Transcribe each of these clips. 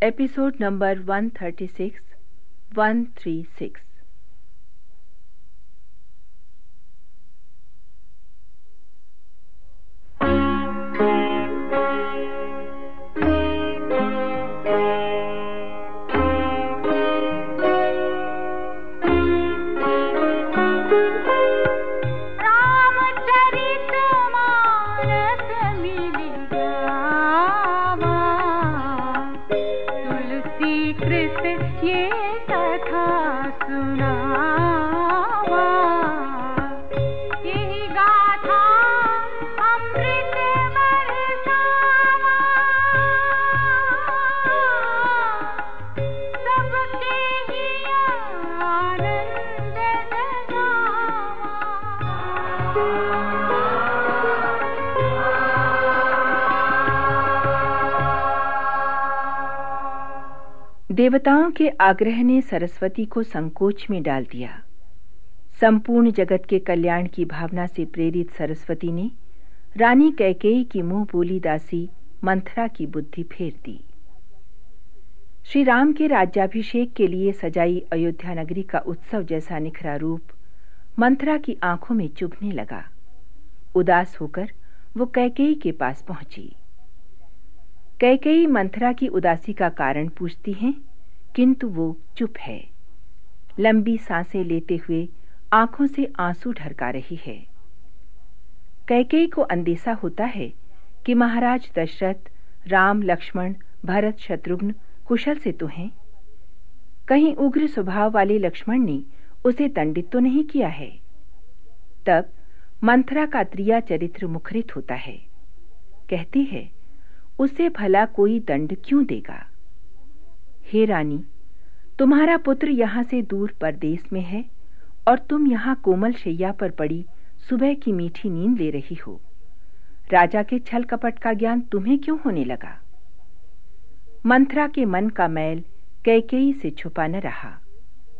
episode number 136 136 देवताओं के आग्रह ने सरस्वती को संकोच में डाल दिया। संपूर्ण जगत के कल्याण की भावना से प्रेरित सरस्वती ने रानी कैकेयी की मुँह बोली दासी मंथरा की बुद्धि फेर दी। श्री राम के राज्याभिषेक के लिए सजाई अयोध्या नगरी का उत्सव जैसा निखरा रूप मंथरा की आँखों में चुभने लगा। उदास होकर वो कैकेयी के पास पहुँची। कैकेयी मंथरा की उदासी का कारण पूछती हैं किंतु वो चुप है। लंबी साँसें लेते हुए आँखों से आँसू ढरका रही है। कैकेयी को अंदेशा होता है कि महाराज दशरथ, राम, लक्ष्मण, भरत, शत्रुघ्न कुशल से तो हैं। कहीं उग्र स्वभाव वाले लक्ष्मण ने उसे दंडित तो नहीं किया है। तब मंथरा का त्रिया चरित्र मुखरित होता है। कहती है, उसे भला कोई दंड क्यों देगा? हे रानी, तुम्हारा पुत्र यहाँ से दूर परदेश में है और तुम यहाँ कोमल शैया पर पड़ी सुबह की मीठी नींद ले रही हो। राजा के छल कपट का ज्ञान तुम्हें क्यों होने लगा? मंथरा के मन का मैल कैकेयी से छुपा न रहा,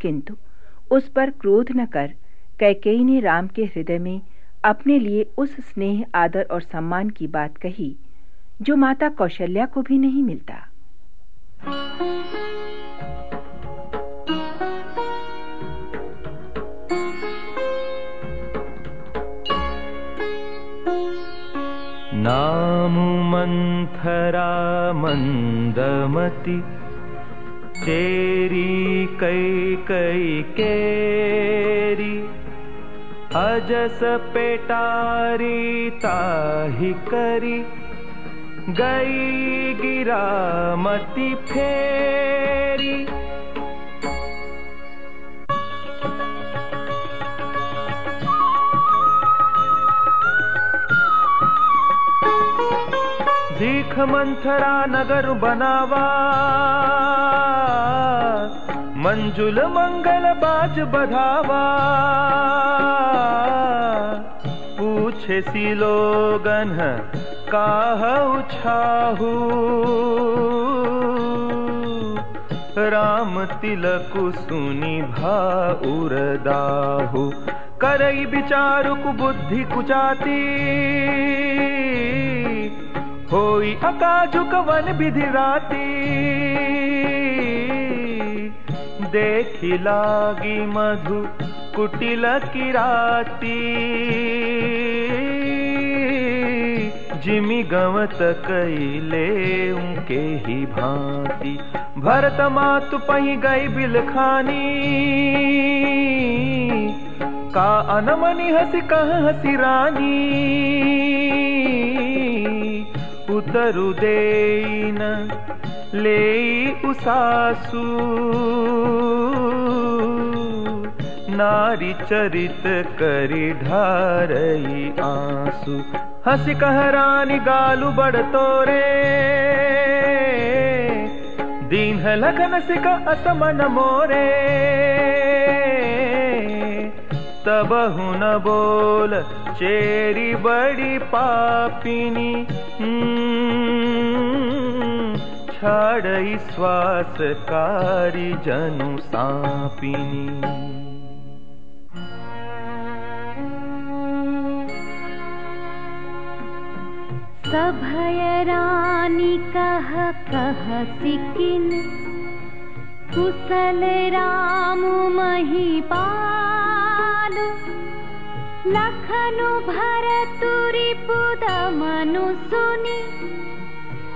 किंतु उस पर क्रोध न कर कैकेयी ने राम के हृदय में अपने लिए उस स्नेह, आदर और सम्मान की बात कही, जो माता कौशल्या को भी नहीं मिलता। मन्दमति। चेरी कैकैकेरी अजस पेटारी ताहि करी। गई गिरामति फेरी मंथरा नगर बनावा। मंजुल मंगल बाज बधावा। पूछे सी लोगन काहु छाहू राम तिलक सुनी भाउरदाहु करई विचारुक बुद्धि कुचाती। होई अकाजुक वन विधि राती। देखी लागी मधु कुटिल किराती जिमि गवत कैले उनके ही भांति। भरत मातु पही गई बिलखानी का अनमनी हसी, कह हसी रानी। उतरु देन ले उसासू। नारी चरित करी ढारई आंसू। हंस गालू बड़ तोरे। दीन लगन सिक असमन मोरे। तब न बोल चेरी बड़ी पापिनी छाड़ई श्वासकारी जनु सापिनी। सभयरानी कह कह सिकिन कुशल रामहि लु भरीपुदु सुनि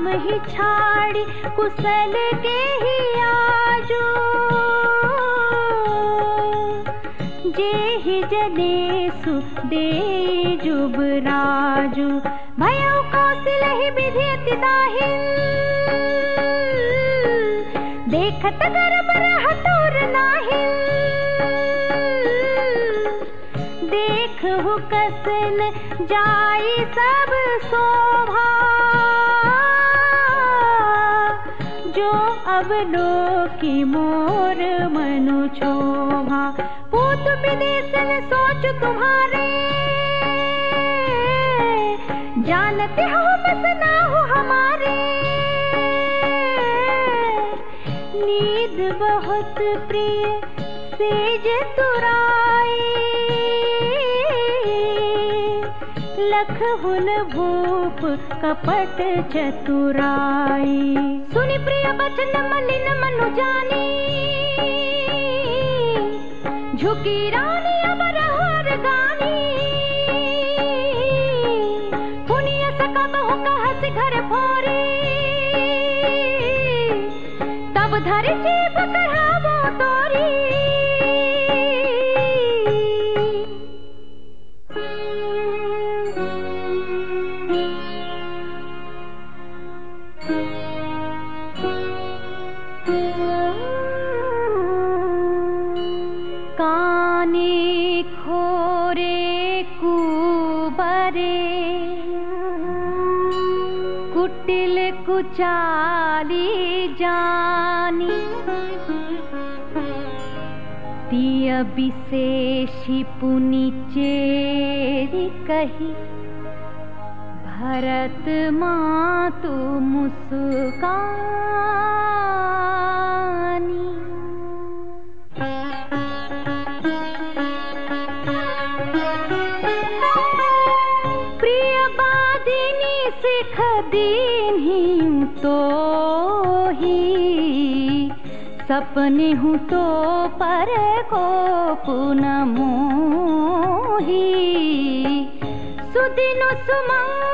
उरसा ही छाड़ी कुशल के ही आजो। जे ही जनेसु दे जुबराजु भयो कौशल ही विधि दाहिल। देखत गर्भ रहतोर नाहिल। देख हु कसन जाई सब शोभा की मोर मनु छोभा पूत विदेशन सोच तुम्हारे। जानते हो बस ना हो हमारे। नींद बहुत प्रिय, सेज तुराई लख हुन भूप कपट चतुराई। सुनि प्रिय बचन मलिन मनु जानी झुकी रानी अब रहर गानी। पुनिय सका बहु कहस घर फोरे, तब धर जीव कढ़ावो काने खोरे कुबरे कुटिल कुचाली जानी तिय विशेषी पुनि चेरी कही भरत मातु मुस्कानी। प्रिय बादिनी सिख दीन्ही तो ही सपने हूँ तो पर को पुनमोही सुदिन सुमंगल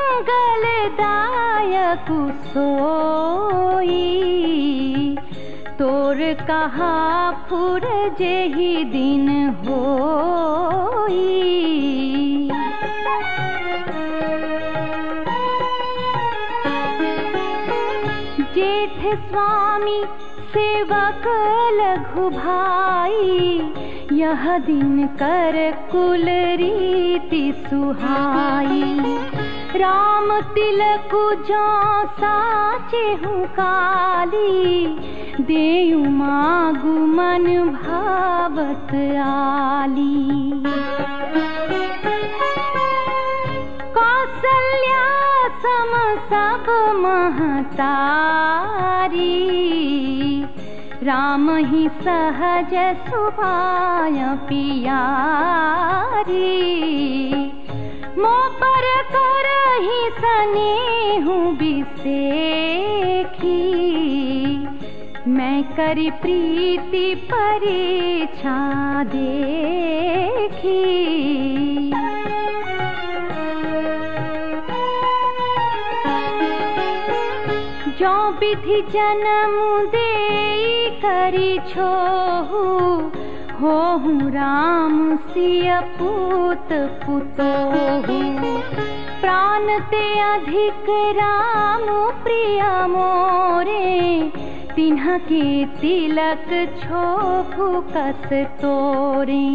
दायक सोई। तोर कहा, फुर जेहि दिन होई। जेठ स्वामी सेवक लघु भाई, यह दिन कर कुल रीति सुहाई। राम तिलक साचे हूँ काली देयु मागु मन भावत आली। कौसल्या सम सब महतारी राम ही सहज सुभाय पियारी। मो पर कर ही सने हूँ बिसेखी। मैं करी प्रीति परीक्षा देखी। जो विधि जन्म दे करी छो हो हूँ राम सिय पूत पुतो प्राण ते अधिक राम प्रिय मोरे तिन्ह के तिलक छो कस तोरे